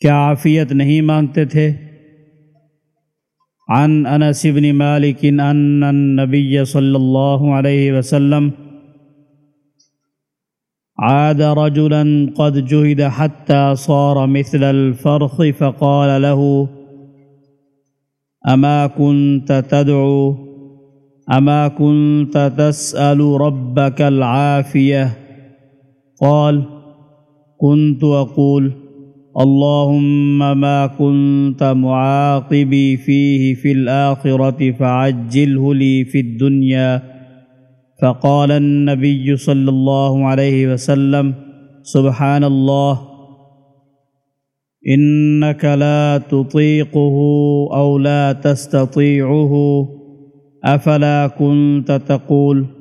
کیا عافیت نہیں مانگتے تھے عن انس بن مالک ان النبی صلی اللہ علیہ وسلم عاد رجلا قد جهد حتى صار مثل الفرخ فقال له أما كنت تدعو أما كنت تسأل ربك العافية قال كنت أقول اللهم ما كنت معاقبي فيه في الآخرة فعجله لي في الدنيا. فقال النبي صلى الله عليه وسلم سبحان الله إنك لا تطيقه أو لا تستطيعه أفلا كنت تقول؟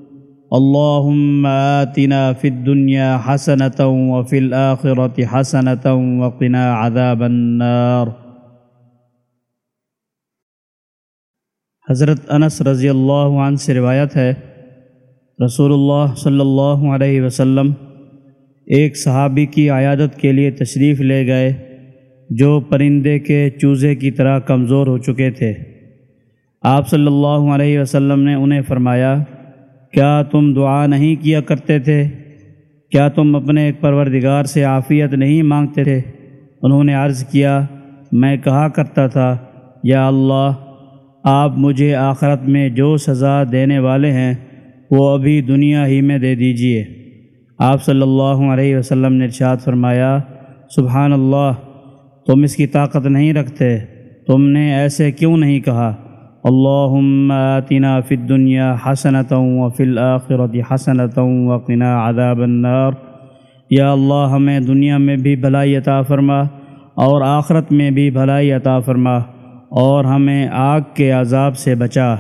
اللهم آتنا في الدنيا حسنة وفي الآخرة حسنة وقنا عذاب النار۔ حضرت انس رضی اللہ عنہ سے روایت ہے رسول اللہ صلی اللہ علیہ وسلم ایک صحابی کی عیادت کے لیے تشریف لے گئے، جو پرندے کے چوزے کی طرح کمزور ہو چکے تھے۔ آپ صلی اللہ علیہ وسلم نے انہیں فرمایا کیا تم دعا نہیں کیا کرتے تھے؟ کیا تم اپنے ایک پروردگار سے عافیت نہیں مانگتے تھے؟ انہوں نے عرض کیا، میں کہا کرتا تھا، یا اللہ، آپ مجھے آخرت میں جو سزا دینے والے ہیں، وہ ابھی دنیا ہی میں دے دیجیے۔ آپ صلی اللہ علیہ وسلم نے ارشاد فرمایا، سبحان اللہ، تم اس کی طاقت نہیں رکھتے، تم نے ایسے کیوں نہیں کہا؟ اللهم آتنا في الدنيا حسنة وفي الآخرة حسنة وقنا عذاب النار۔ یا اللہ، ہمیں دنیا میں بھی بھلائی عطا فرما اور آخرت میں بھی بھلائی عطا فرما اور ہمیں آگ کے عذاب سے بچا۔